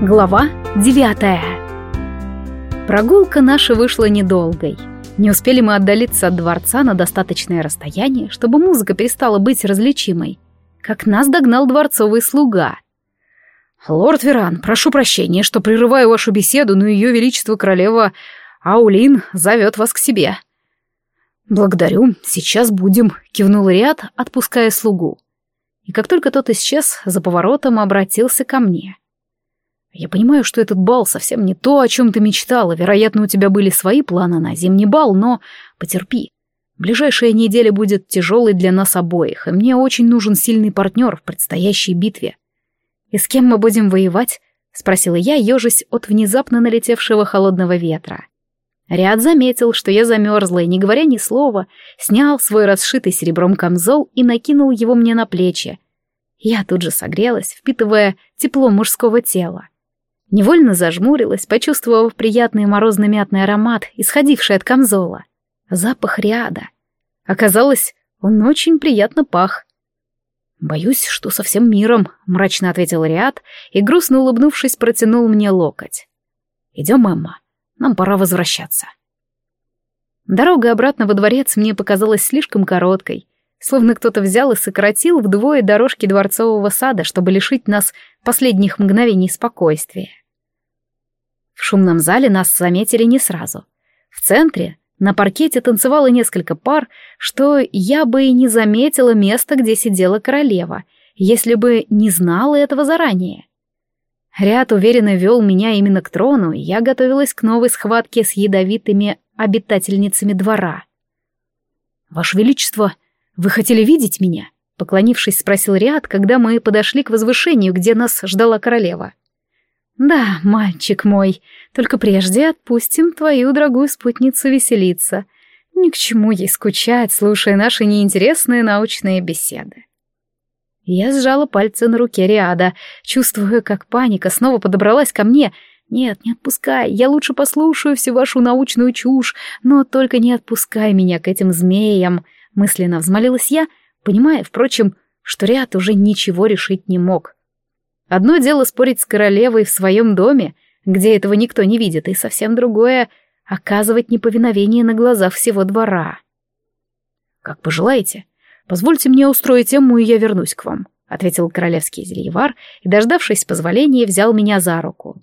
Глава девятая. Прогулка наша вышла недолгой. Не успели мы отдалиться от дворца на достаточное расстояние, чтобы музыка перестала быть различимой, как нас догнал дворцовый слуга. «Лорд Веран, прошу прощения, что прерываю вашу беседу, но ее величество королева Аулин зовет вас к себе». «Благодарю, сейчас будем», — кивнул Риад, отпуская слугу. И как только тот исчез, за поворотом обратился ко мне. Я понимаю, что этот бал совсем не то, о чем ты мечтала. Вероятно, у тебя были свои планы на зимний бал, но потерпи. Ближайшая неделя будет тяжелой для нас обоих, и мне очень нужен сильный партнер в предстоящей битве. И с кем мы будем воевать? Спросила я, ежась от внезапно налетевшего холодного ветра. Ряд заметил, что я замерзла, и, не говоря ни слова, снял свой расшитый серебром камзол и накинул его мне на плечи. Я тут же согрелась, впитывая тепло мужского тела. Невольно зажмурилась, почувствовав приятный морозно-мятный аромат, исходивший от камзола. Запах ряда. Оказалось, он очень приятно пах. «Боюсь, что со всем миром», — мрачно ответил Риад и, грустно улыбнувшись, протянул мне локоть. «Идем, Эмма, нам пора возвращаться». Дорога обратно во дворец мне показалась слишком короткой, словно кто-то взял и сократил вдвое дорожки дворцового сада, чтобы лишить нас последних мгновений спокойствия. В шумном зале нас заметили не сразу. В центре на паркете танцевало несколько пар, что я бы и не заметила места, где сидела королева, если бы не знала этого заранее. Ряд уверенно вел меня именно к трону, и я готовилась к новой схватке с ядовитыми обитательницами двора. «Ваше Величество, вы хотели видеть меня?» Поклонившись, спросил Риад, когда мы подошли к возвышению, где нас ждала королева. «Да, мальчик мой, только прежде отпустим твою дорогую спутницу веселиться. Ни к чему ей скучать, слушая наши неинтересные научные беседы». Я сжала пальцы на руке Риада, чувствуя, как паника снова подобралась ко мне. «Нет, не отпускай, я лучше послушаю всю вашу научную чушь, но только не отпускай меня к этим змеям», — мысленно взмолилась я, понимая, впрочем, что Риад уже ничего решить не мог. Одно дело спорить с королевой в своем доме, где этого никто не видит, и совсем другое — оказывать неповиновение на глазах всего двора. «Как пожелаете. Позвольте мне устроить тему, и я вернусь к вам», — ответил королевский зельевар и, дождавшись позволения, взял меня за руку.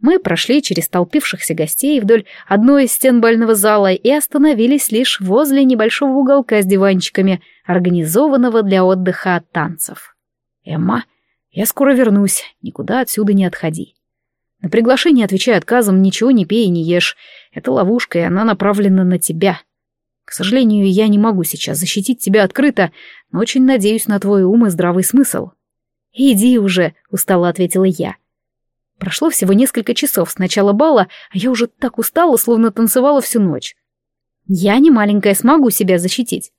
Мы прошли через толпившихся гостей вдоль одной из стен бального зала и остановились лишь возле небольшого уголка с диванчиками, организованного для отдыха от танцев. Эмма я скоро вернусь, никуда отсюда не отходи. На приглашение отвечай отказом, ничего не пей и не ешь. Это ловушка, и она направлена на тебя. К сожалению, я не могу сейчас защитить тебя открыто, но очень надеюсь на твой ум и здравый смысл. «Иди уже», — устало ответила я. Прошло всего несколько часов с начала бала, а я уже так устала, словно танцевала всю ночь. Я не маленькая, смогу себя защитить.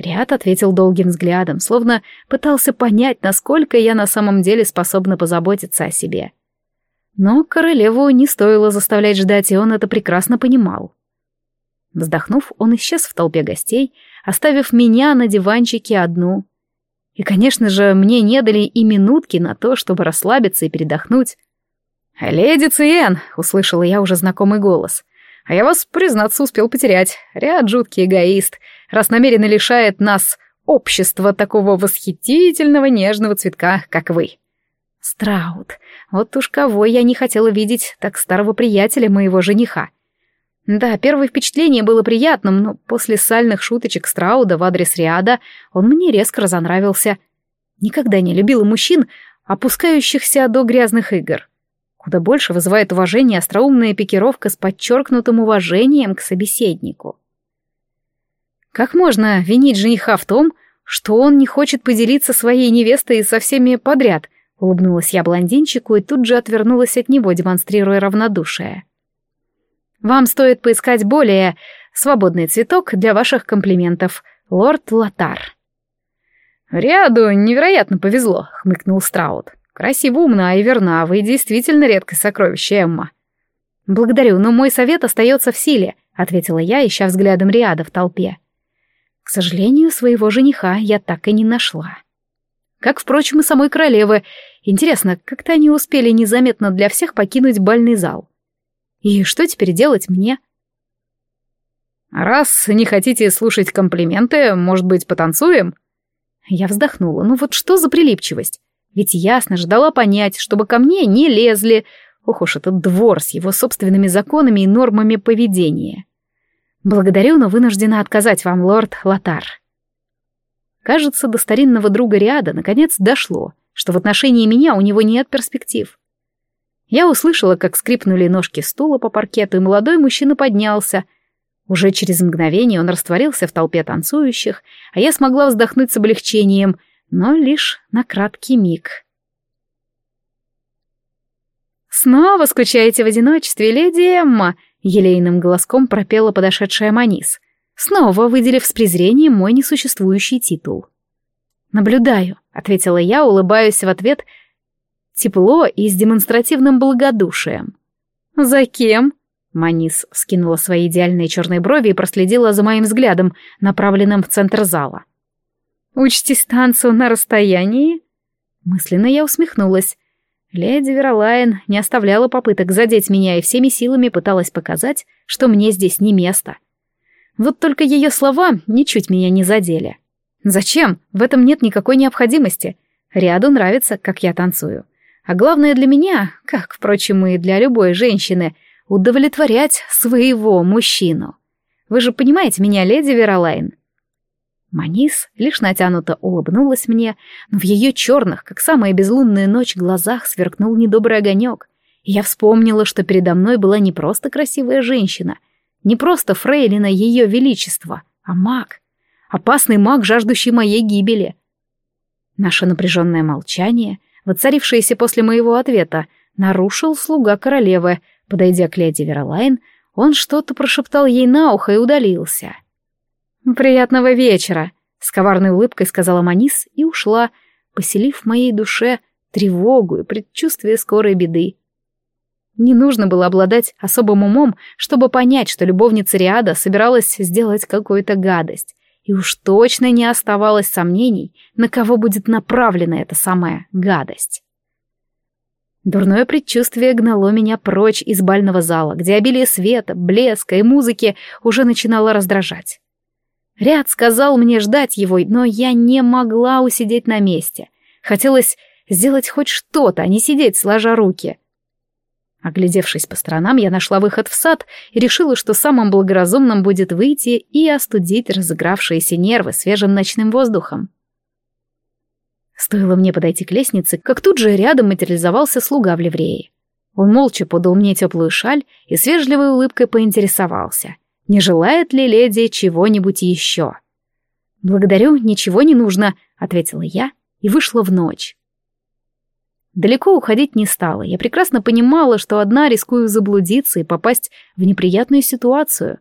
Ряд ответил долгим взглядом, словно пытался понять, насколько я на самом деле способна позаботиться о себе. Но королеву не стоило заставлять ждать, и он это прекрасно понимал. Вздохнув, он исчез в толпе гостей, оставив меня на диванчике одну. И, конечно же, мне не дали и минутки на то, чтобы расслабиться и передохнуть. «Леди Циен!» — услышала я уже знакомый голос. «А я вас, признаться, успел потерять. Ряд жуткий эгоист раз намеренно лишает нас общества такого восхитительного нежного цветка, как вы. Страут, вот уж кого я не хотела видеть, так старого приятеля моего жениха. Да, первое впечатление было приятным, но после сальных шуточек Страуда в адрес Риада он мне резко разонравился. Никогда не любила мужчин, опускающихся до грязных игр. Куда больше вызывает уважение остроумная пикировка с подчеркнутым уважением к собеседнику. Как можно винить жениха в том, что он не хочет поделиться своей невестой со всеми подряд? Улыбнулась я блондинчику и тут же отвернулась от него, демонстрируя равнодушие. Вам стоит поискать более свободный цветок для ваших комплиментов, лорд Латар. Ряду невероятно повезло, хмыкнул Страут. Красиво, умна и верна, вы действительно редкое сокровище, Эмма. Благодарю, но мой совет остается в силе, ответила я, ища взглядом Риада в толпе. К сожалению, своего жениха я так и не нашла. как, впрочем, и самой королевы. Интересно, как-то они успели незаметно для всех покинуть бальный зал. И что теперь делать мне? «Раз не хотите слушать комплименты, может быть, потанцуем?» Я вздохнула. Ну вот что за прилипчивость? Ведь ясно ждала понять, чтобы ко мне не лезли. Ох уж этот двор с его собственными законами и нормами поведения. Благодарю, но вынуждена отказать вам, лорд Латар. Кажется, до старинного друга Риада наконец дошло, что в отношении меня у него нет перспектив. Я услышала, как скрипнули ножки стула по паркету, и молодой мужчина поднялся. Уже через мгновение он растворился в толпе танцующих, а я смогла вздохнуть с облегчением, но лишь на краткий миг. «Снова скучаете в одиночестве, леди Эмма?» — елейным голоском пропела подошедшая Манис, снова выделив с презрением мой несуществующий титул. «Наблюдаю», — ответила я, улыбаясь в ответ тепло и с демонстративным благодушием. «За кем?» Манис скинула свои идеальные черные брови и проследила за моим взглядом, направленным в центр зала. «Учтись танцу на расстоянии?» Мысленно я усмехнулась. Леди Веролайн не оставляла попыток задеть меня и всеми силами пыталась показать, что мне здесь не место. Вот только ее слова ничуть меня не задели. Зачем? В этом нет никакой необходимости. Ряду нравится, как я танцую. А главное для меня, как, впрочем, и для любой женщины, удовлетворять своего мужчину. Вы же понимаете меня, леди Веролайн? Манис лишь натянуто улыбнулась мне, но в ее черных, как самая безлунная ночь, глазах сверкнул недобрый огонек. И я вспомнила, что передо мной была не просто красивая женщина, не просто фрейлина ее величества, а маг. Опасный маг, жаждущий моей гибели. Наше напряженное молчание, воцарившееся после моего ответа, нарушил слуга королевы. Подойдя к леди Веролайн, он что-то прошептал ей на ухо и удалился. — «Приятного вечера», — с коварной улыбкой сказала Манис и ушла, поселив в моей душе тревогу и предчувствие скорой беды. Не нужно было обладать особым умом, чтобы понять, что любовница Риада собиралась сделать какую-то гадость, и уж точно не оставалось сомнений, на кого будет направлена эта самая гадость. Дурное предчувствие гнало меня прочь из бального зала, где обилие света, блеска и музыки уже начинало раздражать. Ряд сказал мне ждать его, но я не могла усидеть на месте. Хотелось сделать хоть что-то, а не сидеть сложа руки. Оглядевшись по сторонам, я нашла выход в сад и решила, что самым благоразумным будет выйти и остудить разыгравшиеся нервы свежим ночным воздухом. Стоило мне подойти к лестнице, как тут же рядом материализовался слуга в ливрее. Он молча подал мне теплую шаль и с вежливой улыбкой поинтересовался не желает ли леди чего-нибудь еще. «Благодарю, ничего не нужно», — ответила я и вышла в ночь. Далеко уходить не стала. Я прекрасно понимала, что одна рискую заблудиться и попасть в неприятную ситуацию.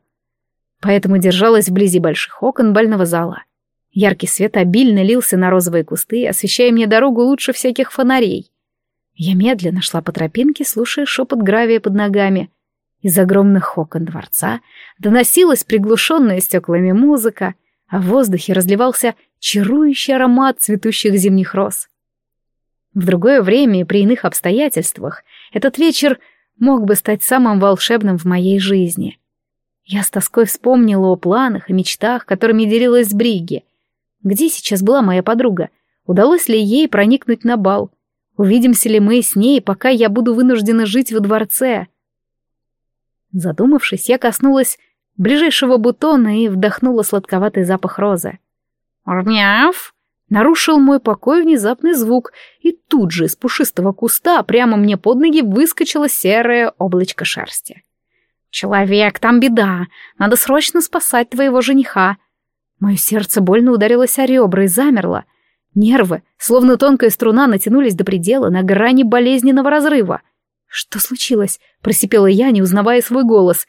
Поэтому держалась вблизи больших окон бального зала. Яркий свет обильно лился на розовые кусты, освещая мне дорогу лучше всяких фонарей. Я медленно шла по тропинке, слушая шепот гравия под ногами — из огромных окон дворца доносилась приглушенная стеклами музыка, а в воздухе разливался чарующий аромат цветущих зимних роз. В другое время и при иных обстоятельствах этот вечер мог бы стать самым волшебным в моей жизни. Я с тоской вспомнила о планах и мечтах, которыми делилась Бриги. Где сейчас была моя подруга? Удалось ли ей проникнуть на бал? Увидимся ли мы с ней, пока я буду вынуждена жить во дворце?» Задумавшись, я коснулась ближайшего бутона и вдохнула сладковатый запах розы. «Мяв!» Нарушил мой покой внезапный звук, и тут же из пушистого куста прямо мне под ноги выскочило серое облачко шерсти. «Человек, там беда! Надо срочно спасать твоего жениха!» Мое сердце больно ударилось о ребра и замерло. Нервы, словно тонкая струна, натянулись до предела на грани болезненного разрыва. «Что случилось?» — просипела я, не узнавая свой голос.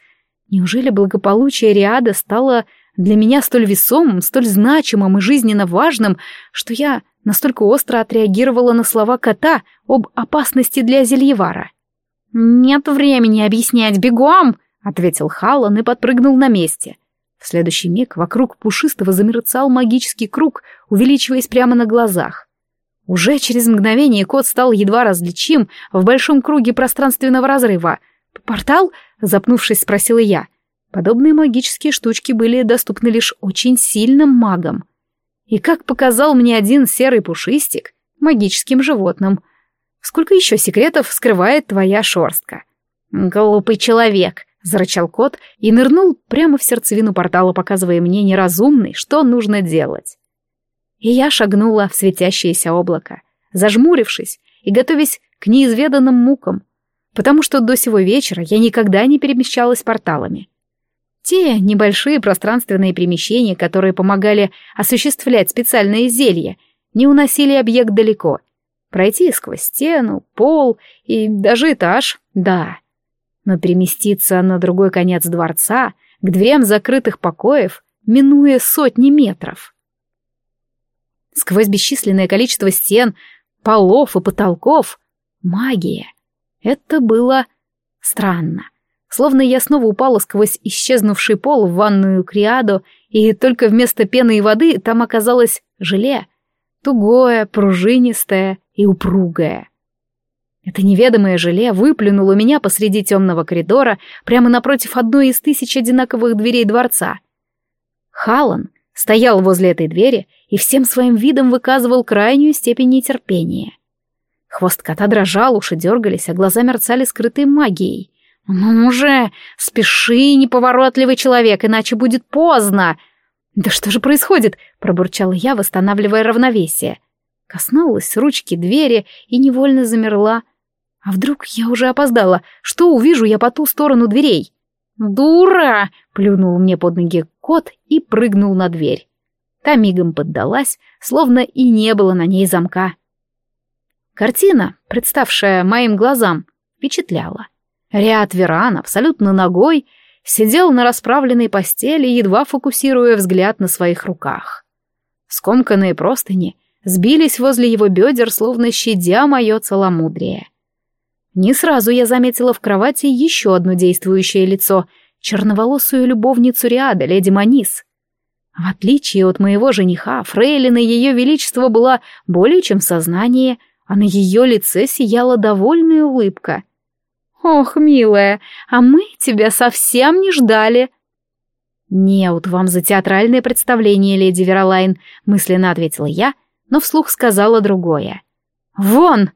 «Неужели благополучие Риада стало для меня столь весомым, столь значимым и жизненно важным, что я настолько остро отреагировала на слова кота об опасности для Зельевара?» «Нет времени объяснять, бегом!» — ответил Халан и подпрыгнул на месте. В следующий миг вокруг пушистого замерцал магический круг, увеличиваясь прямо на глазах. Уже через мгновение кот стал едва различим в большом круге пространственного разрыва. «Портал?» — запнувшись, спросила я. Подобные магические штучки были доступны лишь очень сильным магам. И как показал мне один серый пушистик, магическим животным. Сколько еще секретов скрывает твоя шорстка? «Глупый человек!» — зарычал кот и нырнул прямо в сердцевину портала, показывая мне неразумный, что нужно делать. И я шагнула в светящееся облако, зажмурившись и готовясь к неизведанным мукам, потому что до сего вечера я никогда не перемещалась порталами. Те небольшие пространственные перемещения, которые помогали осуществлять специальные зелья, не уносили объект далеко. Пройти сквозь стену, пол и даже этаж — да. Но переместиться на другой конец дворца, к дверям закрытых покоев, минуя сотни метров — Сквозь бесчисленное количество стен, полов и потолков — магия. Это было странно. Словно я снова упала сквозь исчезнувший пол в ванную Криадо, и только вместо пены и воды там оказалось желе. Тугое, пружинистое и упругое. Это неведомое желе выплюнуло меня посреди темного коридора прямо напротив одной из тысяч одинаковых дверей дворца. Халан стоял возле этой двери и всем своим видом выказывал крайнюю степень нетерпения. Хвост кота дрожал, уши дергались, а глаза мерцали скрытой магией. «Ну уже, спеши, неповоротливый человек, иначе будет поздно!» «Да что же происходит?» — пробурчала я, восстанавливая равновесие. Коснулась ручки двери и невольно замерла. А вдруг я уже опоздала? Что увижу я по ту сторону дверей? «Дура!» — плюнул мне под ноги кот и прыгнул на дверь. Та мигом поддалась, словно и не было на ней замка. Картина, представшая моим глазам, впечатляла. Ряд Веран, абсолютно ногой, сидел на расправленной постели, едва фокусируя взгляд на своих руках. Скомканные простыни сбились возле его бедер, словно щадя мое целомудрие. Не сразу я заметила в кровати еще одно действующее лицо — черноволосую любовницу Риада, леди Манис. В отличие от моего жениха, Фрейлина Ее Величество была более чем в сознании, а на ее лице сияла довольная улыбка. «Ох, милая, а мы тебя совсем не ждали!» «Неут вам за театральное представление, леди Веролайн», — мысленно ответила я, но вслух сказала другое. «Вон!»